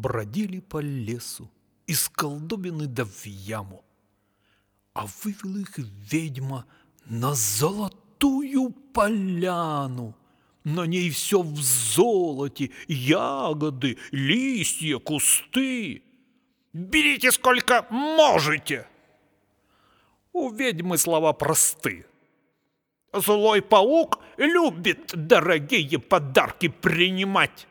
Бродили по лесу, из колдобины да в яму, А вывел их ведьма на золотую поляну. На ней все в золоте, ягоды, листья, кусты. Берите сколько можете. У ведьмы слова просты. Злой паук любит дорогие подарки принимать.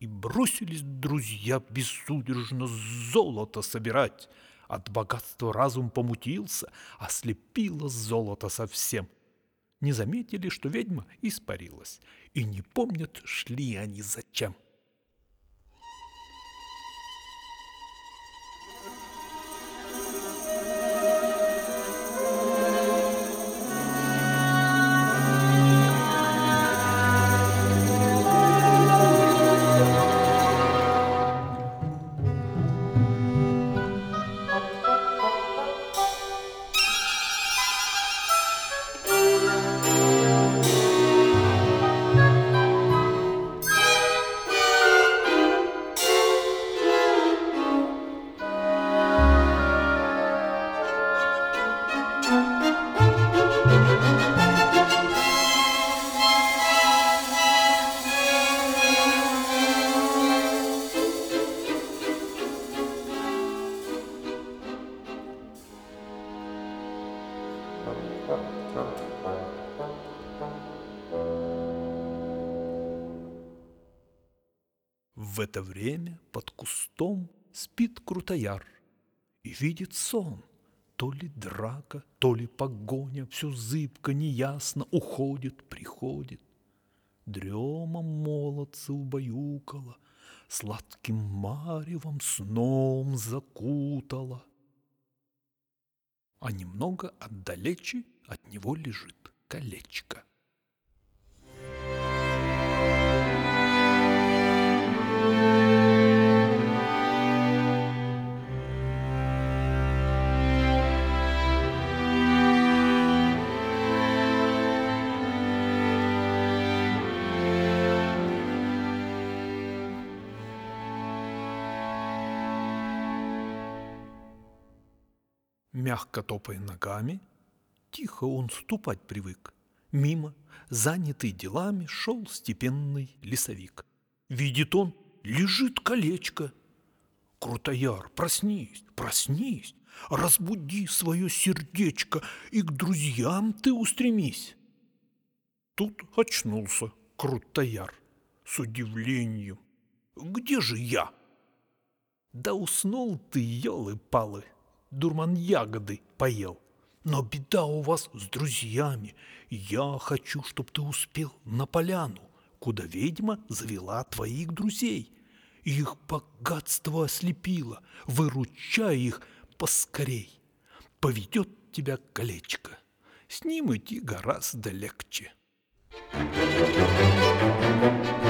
И бросились друзья безудержно золото собирать. От богатства разум помутился, ослепило золото совсем. Не заметили, что ведьма испарилась, и не помнят, шли они зачем. В это время под кустом спит крутояр и видит сон. То ли драка, то ли погоня, все зыбко, неясно, уходит, приходит. Дрема молодца убаюкала, сладким маревом сном закутала. А немного отдалече от него лежит колечко. Мягко топая ногами, тихо он ступать привык. Мимо, занятый делами, шел степенный лесовик. Видит он, лежит колечко. Крутояр, проснись, проснись, разбуди свое сердечко и к друзьям ты устремись. Тут очнулся Крутояр с удивлением. Где же я? Да уснул ты, елы-палы, дурман ягоды поел. Но беда у вас с друзьями. Я хочу, чтобы ты успел на поляну, куда ведьма завела твоих друзей. Их богатство ослепило. Выручай их поскорей. Поведет тебя колечко. С ним идти гораздо легче. Thank you.